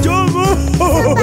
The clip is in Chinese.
救命！